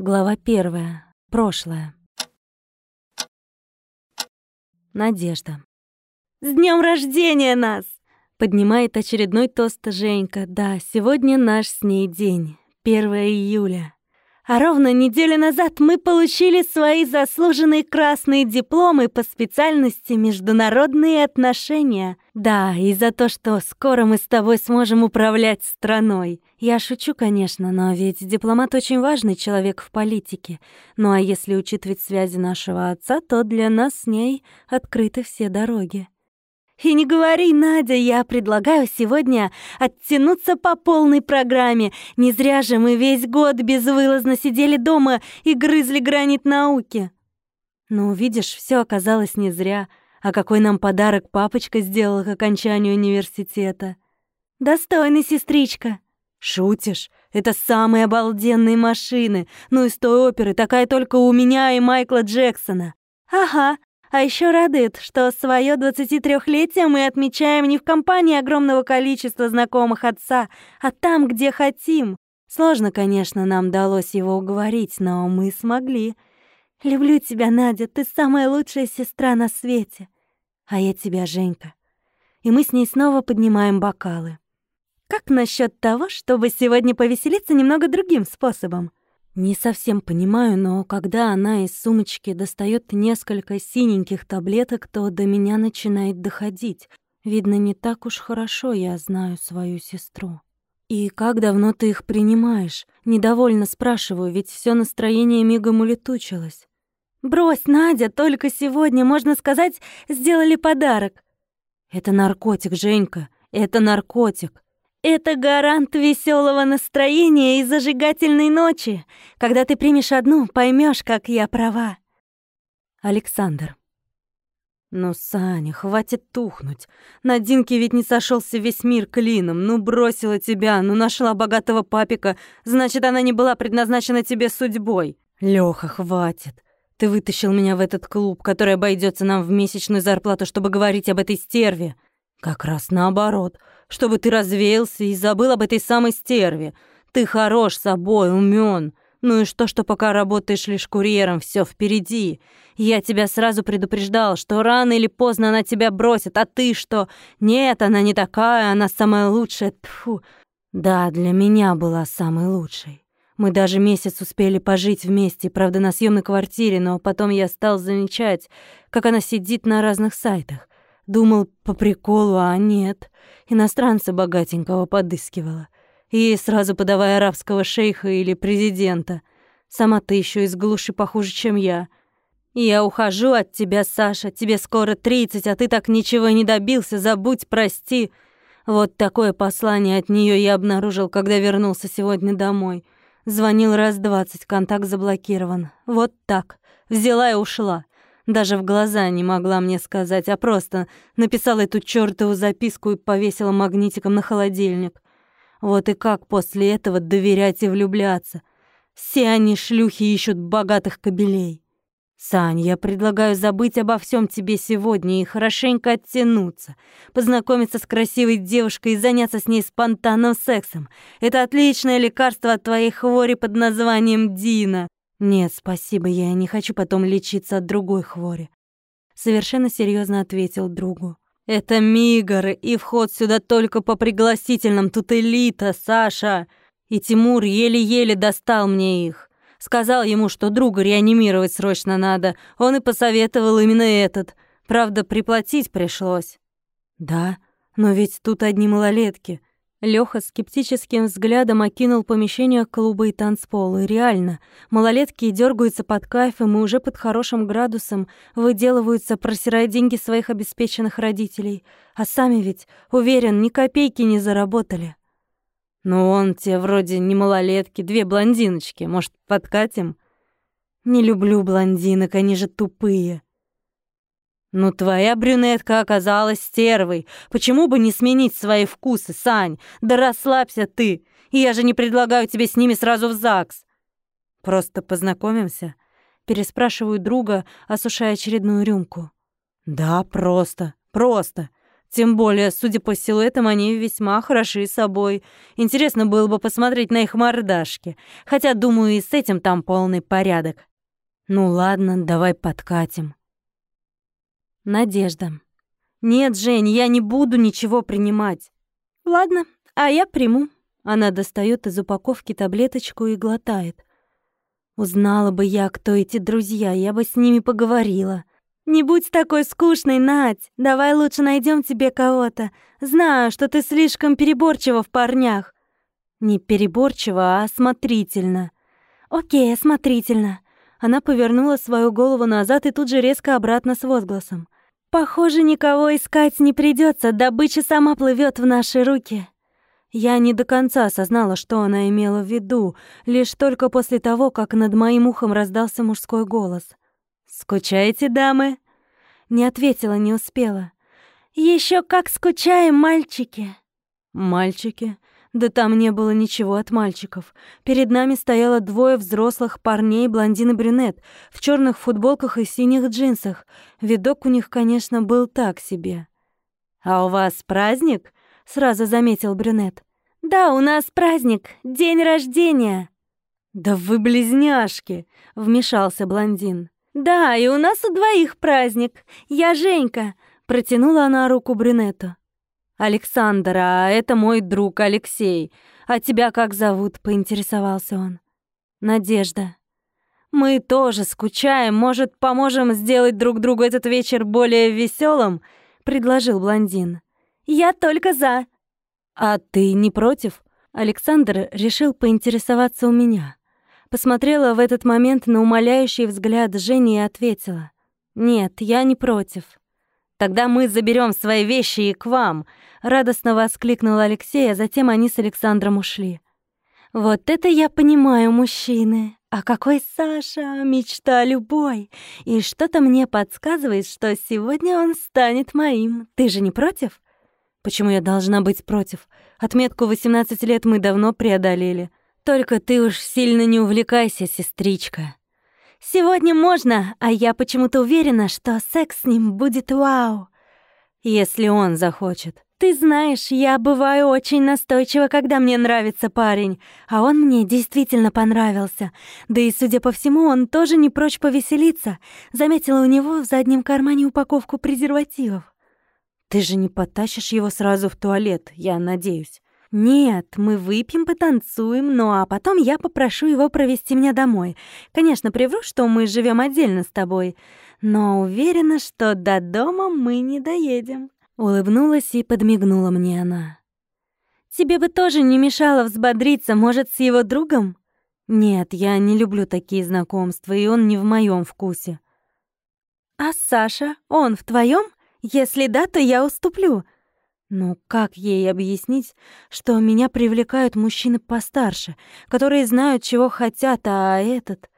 Глава первая. Прошлое. Надежда. «С днем рождения нас!» Поднимает очередной тост Женька. Да, сегодня наш с ней день. 1 июля. А ровно неделю назад мы получили свои заслуженные красные дипломы по специальности «Международные отношения». Да, и за то, что скоро мы с тобой сможем управлять страной. Я шучу, конечно, но ведь дипломат очень важный человек в политике. Ну а если учитывать связи нашего отца, то для нас с ней открыты все дороги. И не говори, Надя, я предлагаю сегодня оттянуться по полной программе. Не зря же мы весь год безвылазно сидели дома и грызли гранит науки. Ну, видишь, все оказалось не зря. А какой нам подарок папочка сделал к окончанию университета? Достойный, сестричка. Шутишь? Это самые обалденные машины. Ну, из той оперы такая только у меня и Майкла Джексона. Ага, а еще радует, что свое 23-летие мы отмечаем не в компании огромного количества знакомых отца, а там, где хотим. Сложно, конечно, нам удалось его уговорить, но мы смогли. Люблю тебя, Надя, ты самая лучшая сестра на свете. А я тебя, Женька. И мы с ней снова поднимаем бокалы. Как насчет того, чтобы сегодня повеселиться немного другим способом? Не совсем понимаю, но когда она из сумочки достает несколько синеньких таблеток, то до меня начинает доходить. Видно, не так уж хорошо я знаю свою сестру. «И как давно ты их принимаешь?» Недовольно спрашиваю, ведь все настроение мигом улетучилось. «Брось, Надя, только сегодня, можно сказать, сделали подарок». «Это наркотик, Женька, это наркотик. Это гарант веселого настроения и зажигательной ночи. Когда ты примешь одну, поймешь, как я права. Александр. Ну, Саня, хватит тухнуть. На Динке ведь не сошелся весь мир клином. Ну, бросила тебя, ну, нашла богатого папика. Значит, она не была предназначена тебе судьбой. Лёха, хватит. Ты вытащил меня в этот клуб, который обойдется нам в месячную зарплату, чтобы говорить об этой стерве. Как раз наоборот — чтобы ты развеялся и забыл об этой самой стерве. Ты хорош собой, умен. Ну и что, что пока работаешь лишь курьером, все впереди. Я тебя сразу предупреждал, что рано или поздно она тебя бросит, а ты что? Нет, она не такая, она самая лучшая. Тьфу. Да, для меня была самой лучшей. Мы даже месяц успели пожить вместе, правда, на съемной квартире, но потом я стал замечать, как она сидит на разных сайтах. Думал, по приколу, а нет. Иностранца богатенького подыскивала. Ей сразу подавая арабского шейха или президента. Сама ты еще из глуши похуже, чем я. Я ухожу от тебя, Саша. Тебе скоро тридцать, а ты так ничего не добился. Забудь, прости. Вот такое послание от нее я обнаружил, когда вернулся сегодня домой. Звонил раз двадцать, контакт заблокирован. Вот так. Взяла и ушла. Даже в глаза не могла мне сказать, а просто написала эту чёртову записку и повесила магнитиком на холодильник. Вот и как после этого доверять и влюбляться? Все они шлюхи ищут богатых кобелей. Сань, я предлагаю забыть обо всем тебе сегодня и хорошенько оттянуться, познакомиться с красивой девушкой и заняться с ней спонтанным сексом. Это отличное лекарство от твоей хвори под названием Дина. «Нет, спасибо, я не хочу потом лечиться от другой хвори», — совершенно серьезно ответил другу. «Это мигры, и вход сюда только по пригласительным, тут элита, Саша!» И Тимур еле-еле достал мне их. Сказал ему, что друга реанимировать срочно надо. Он и посоветовал именно этот. Правда, приплатить пришлось. «Да, но ведь тут одни малолетки. Лёха скептическим взглядом окинул помещение клуба и танцпола. И реально, малолетки дергаются под кайфом и уже под хорошим градусом выделываются, просирая деньги своих обеспеченных родителей. А сами ведь, уверен, ни копейки не заработали. «Ну он те вроде не малолетки, две блондиночки. Может, подкатим?» «Не люблю блондинок, они же тупые», «Ну, твоя брюнетка оказалась стервой. Почему бы не сменить свои вкусы, Сань? Да расслабься ты. Я же не предлагаю тебе с ними сразу в ЗАГС». «Просто познакомимся?» Переспрашиваю друга, осушая очередную рюмку. «Да, просто, просто. Тем более, судя по силуэтам, они весьма хороши собой. Интересно было бы посмотреть на их мордашки. Хотя, думаю, и с этим там полный порядок. Ну ладно, давай подкатим. Надежда. Нет, Жень, я не буду ничего принимать. Ладно, а я приму. Она достает из упаковки таблеточку и глотает. Узнала бы я, кто эти друзья, я бы с ними поговорила. Не будь такой скучной, Надь. Давай лучше найдем тебе кого-то. Знаю, что ты слишком переборчива в парнях. Не переборчиво, а осмотрительно. Окей, осмотрительно. Она повернула свою голову назад и тут же резко обратно с возгласом. Похоже, никого искать не придется, добыча сама плывет в наши руки. Я не до конца осознала, что она имела в виду, лишь только после того, как над моим ухом раздался мужской голос. «Скучаете, дамы?» Не ответила, не успела. Еще как скучаем, мальчики!» «Мальчики?» Да там не было ничего от мальчиков. Перед нами стояло двое взрослых парней, блондин и брюнет, в черных футболках и синих джинсах. Видок у них, конечно, был так себе. «А у вас праздник?» сразу заметил брюнет. «Да, у нас праздник, день рождения». «Да вы близняшки!» — вмешался блондин. «Да, и у нас у двоих праздник. Я Женька», — протянула она руку брюнету. «Александр, а это мой друг Алексей. А тебя как зовут?» — поинтересовался он. «Надежда». «Мы тоже скучаем. Может, поможем сделать друг другу этот вечер более веселым? предложил блондин. «Я только за». «А ты не против?» Александр решил поинтересоваться у меня. Посмотрела в этот момент на умоляющий взгляд Жени и ответила. «Нет, я не против». «Тогда мы заберем свои вещи и к вам», — радостно воскликнул Алексей, а затем они с Александром ушли. «Вот это я понимаю, мужчины. А какой Саша? Мечта любой. И что-то мне подсказывает, что сегодня он станет моим. Ты же не против?» Почему я должна быть против? Отметку 18 лет мы давно преодолели. Только ты уж сильно не увлекайся, сестричка. Сегодня можно, а я почему-то уверена, что секс с ним будет вау. Если он захочет. Ты знаешь, я бываю очень настойчива, когда мне нравится парень, а он мне действительно понравился. Да и, судя по всему, он тоже не прочь повеселиться. Заметила у него в заднем кармане упаковку презервативов. Ты же не потащишь его сразу в туалет, я надеюсь. Нет, мы выпьем, потанцуем, ну а потом я попрошу его провести меня домой. Конечно, привру, что мы живем отдельно с тобой, но уверена, что до дома мы не доедем. Улыбнулась и подмигнула мне она. Тебе бы тоже не мешало взбодриться, может, с его другом? Нет, я не люблю такие знакомства, и он не в моем вкусе. А Саша, он в твоем? Если да, то я уступлю. Ну как ей объяснить, что меня привлекают мужчины постарше, которые знают, чего хотят, а этот...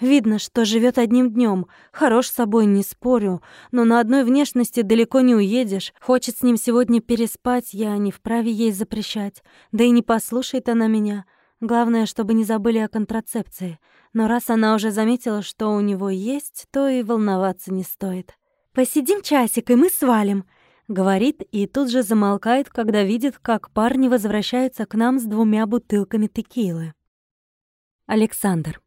Видно, что живет одним днем, хорош собой, не спорю, но на одной внешности далеко не уедешь. Хочет с ним сегодня переспать, я не вправе ей запрещать. Да и не послушает она меня. Главное, чтобы не забыли о контрацепции. Но раз она уже заметила, что у него есть, то и волноваться не стоит. «Посидим часик, и мы свалим», — говорит и тут же замолкает, когда видит, как парни возвращаются к нам с двумя бутылками текилы. Александр.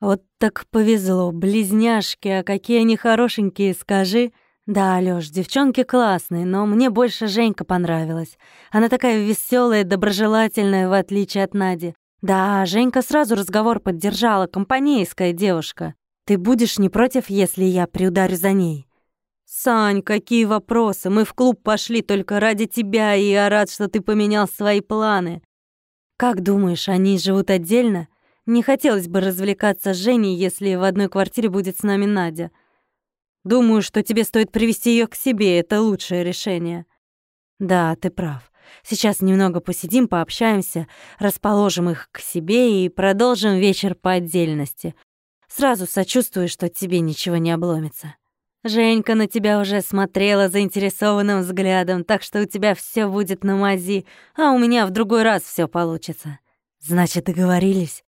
Вот так повезло, близняшки, а какие они хорошенькие, скажи. Да, Лёш, девчонки классные, но мне больше Женька понравилась. Она такая веселая, доброжелательная, в отличие от Нади. Да, Женька сразу разговор поддержала, компанейская девушка. Ты будешь не против, если я приударю за ней? «Сань, какие вопросы? Мы в клуб пошли только ради тебя, и я рад, что ты поменял свои планы. Как думаешь, они живут отдельно? Не хотелось бы развлекаться с Женей, если в одной квартире будет с нами Надя. Думаю, что тебе стоит привести ее к себе, это лучшее решение». «Да, ты прав. Сейчас немного посидим, пообщаемся, расположим их к себе и продолжим вечер по отдельности. Сразу сочувствую, что тебе ничего не обломится». Женька на тебя уже смотрела заинтересованным взглядом, так что у тебя все будет на мази, а у меня в другой раз все получится. Значит, договорились?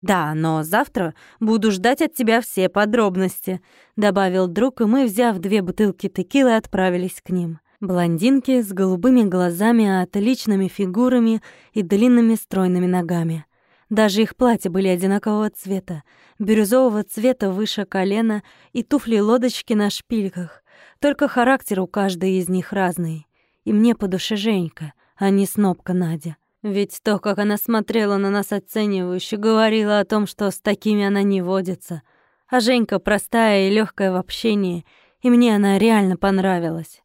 Да, но завтра буду ждать от тебя все подробности, добавил друг, и мы, взяв две бутылки текилы, отправились к ним. Блондинки с голубыми глазами, отличными фигурами и длинными стройными ногами. Даже их платья были одинакового цвета, бирюзового цвета выше колена и туфли-лодочки на шпильках. Только характер у каждой из них разный. И мне по душе Женька, а не снопка Надя. Ведь то, как она смотрела на нас оценивающе, говорила о том, что с такими она не водится. А Женька простая и легкая в общении, и мне она реально понравилась.